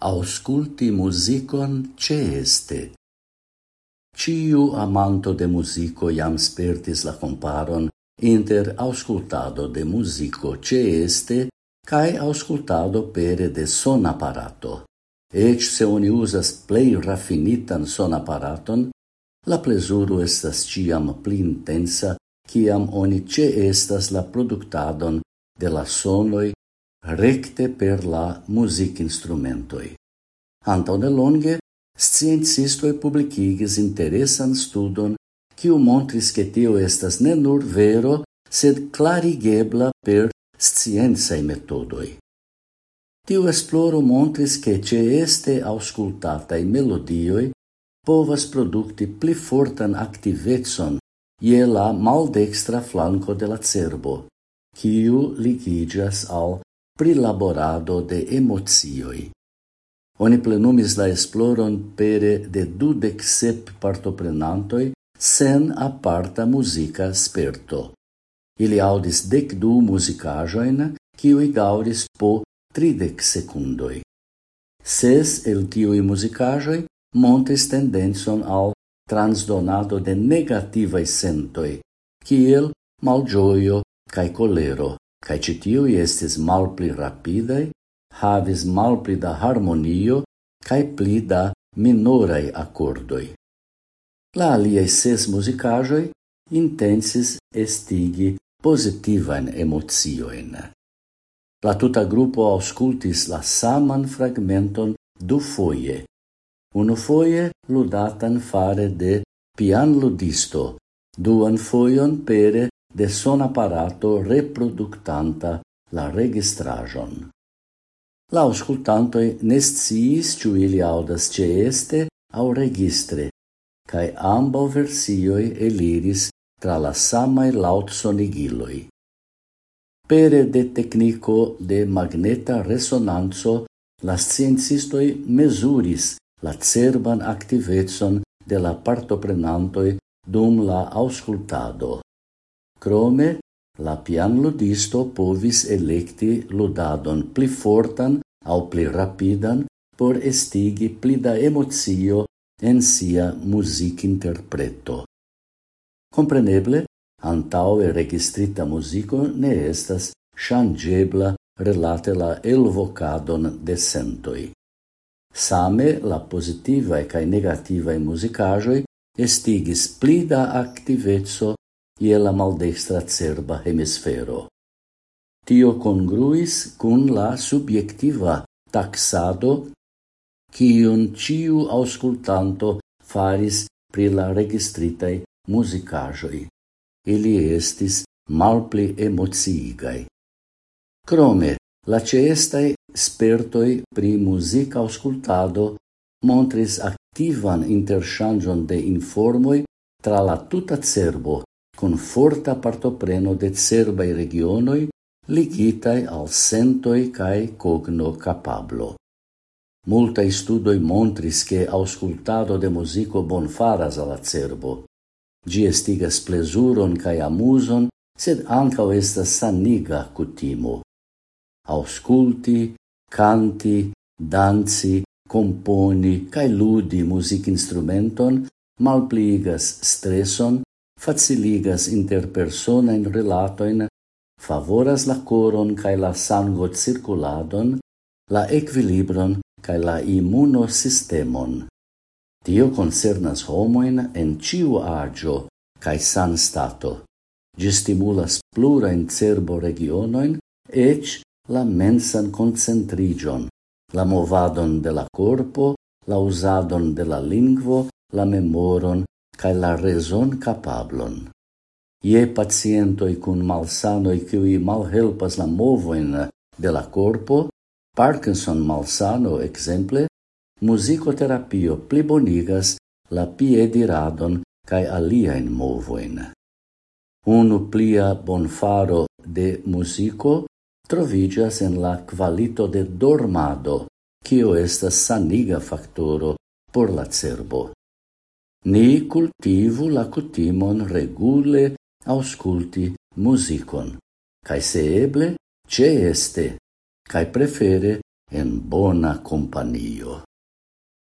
ausculti musicon ceste. Ciu amanto de musico iam spertis la comparon inter auscultado de musico ceste cae auscultado pere de son apparato. Ec se oni usas plei raffinitan son apparaton, la plesuro estas ciam pli intensa ciam oni ceestas la productadon de la sonoi recte per la music instrumentoi. Antau de longe, sciencistoj publicigis interesan studon, quiu montris che tio estas ne nur vero, sed clarigebla per scienzae metodoi. Tiu esploro montris che ceeste auscultatai melodioi povas producti pli fortan activetson ie la maldextra flanco de la cerbo, quiu ligigas al prilaborado de emocioj. Oni plenumis la esploron pere de dudec sep partoprenantoi sen aparta musica sperto. Ili audis dec du musicajoin, kiuj dauris po tridec secundoi. Ses el tiui musicajoi montes tendencon al transdonado de negativaj sentoi, kiel malgioio cae kolero. Kaj ĉi estis malpli rapidei, havis malpli da harmonio cae pli da minoraj accordoi. La aliei ses musicajoi intensis estigi positivan emociojn. La tuta grupo auscultis la saman fragmenton Uno unufoje ludatan fare de pian ludisto, duan foion pere de sonaparato reproductanta la registrajon. La auscultantoi nesciis ciu ili audas ce este au registre, cae ambau versioi eliris tra la samae laut sonigiloi. Pere de tecnico de magneta resonanzo, la sciencistoi mesuris la cerban activetson de la partoprenantoi dum la auscultado. Crome, la pian ludisto povis electi ludadon pli fortan au pli rapidan por estigi pli da emozio en sia music interpreto. Compreneble, antaue registrita musico ne estas changebla relate la elvocadon de sentoi. Same la positiva e cae e musicajoi estigis pli da activezzo ie la maldekstra cerba hemisfero. Tio congruis cun la subjectiva taxado kiun ciu auscultanto faris pri la registritai musicajoi. Ili estis malpli emociigai. Crome, la cestai spertoi pri musica auscultado montris activan interchangion de informoi tra la tuta cerbo con forta partopreno de cerbai regionoi ligitai al sentoi cae cogno capablo. Multa studoi montris che auscultado de musico bonfaras al la cerbo. Gi estigas plesuron cae amuzon, sed ancao estas saniga cutimo. Ausculti, canti, danzi, componi cae ludi music instrumenton malpligas streson faciligas interpersona in relatoin, favoras la coron cae la sango circuladon, la equilibron cae la immunosistemon. Tio concernas homoin en ciu agio cae san stato. Gi stimulas plura in cerbo regionoin, ec la mensan concentrigion, la movadon de la corpo, la usadon de la lingvo, la memoron cae la reson capablon. Ie pacientoi cun malsanoi cui malhelpas la movoin de la corpo, Parkinson malsano exemple, musicoterapio plibonigas la piediradon cae aliaen movoin. Unu plia bonfaro de musico trovigas en la qualito de dormado, cio estas saniga factoro por la cerbo. Ni cultivu la cutimon regule ausculti musicon, cae se eble, ce este, cae prefere en bona companio.